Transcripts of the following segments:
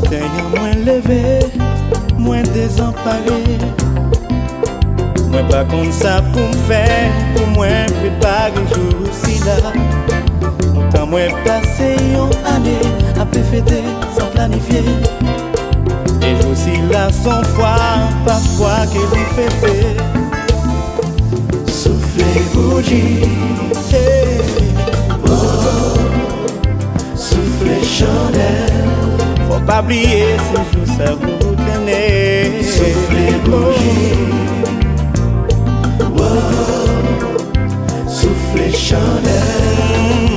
matin mwen leve, mwen dezampare Mwen pa kon sa pou mfe, pou mwen prepare jou si la Mwen tan mwen pase yon ane, apre fete san planifiye E jou si la son fwa, pa fwa ke li fete Soufle bougie Pabliye sejou sa koutene Soufle bouye Wou Soufle chanel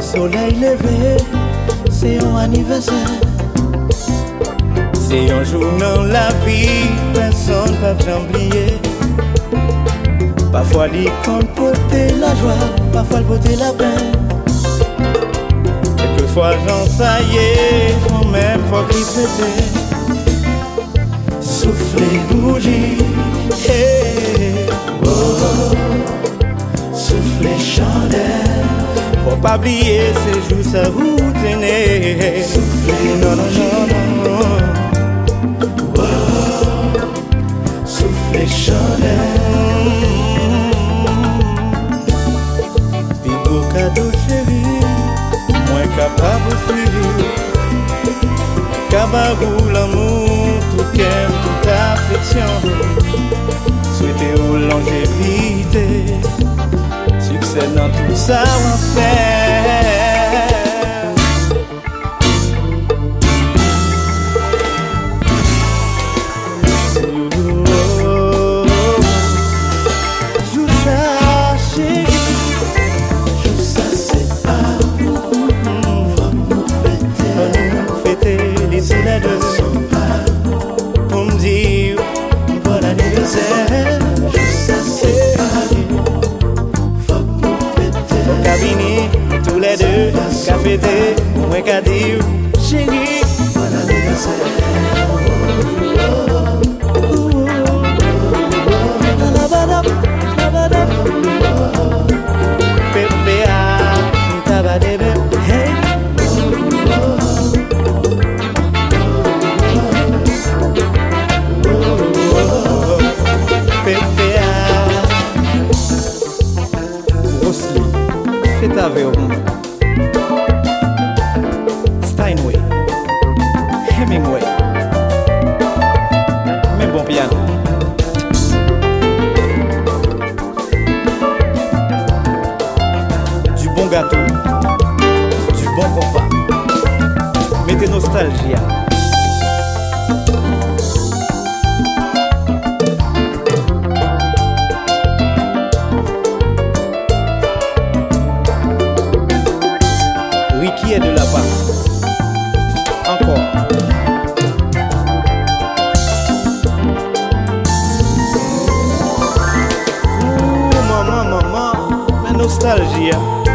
Fois soleil levé, c'est un anniversaire. C'est un jour dans la vie, personne ne peut oublier. Parfois compte porter la joie, parfois le porter la peine. Quelquefois j'en est, quand même oublier ces jours ça vous tenez. Non, non, non, non. soufflez chandelle, Des beaux cadeaux chéris, moins capable de fuir. Cabarou, l'amour, tout cœur, toute affection. Souhaitez aux longévité, succès dans tout ça on ripete, mwen ka diw Chéri, mwen la dekase hey Pepe Rosli, feta ve o moun du bon compas. Mettez nostalgia. Ricky est de là-bas? Encore. maman, maman, mais nostalgia hein.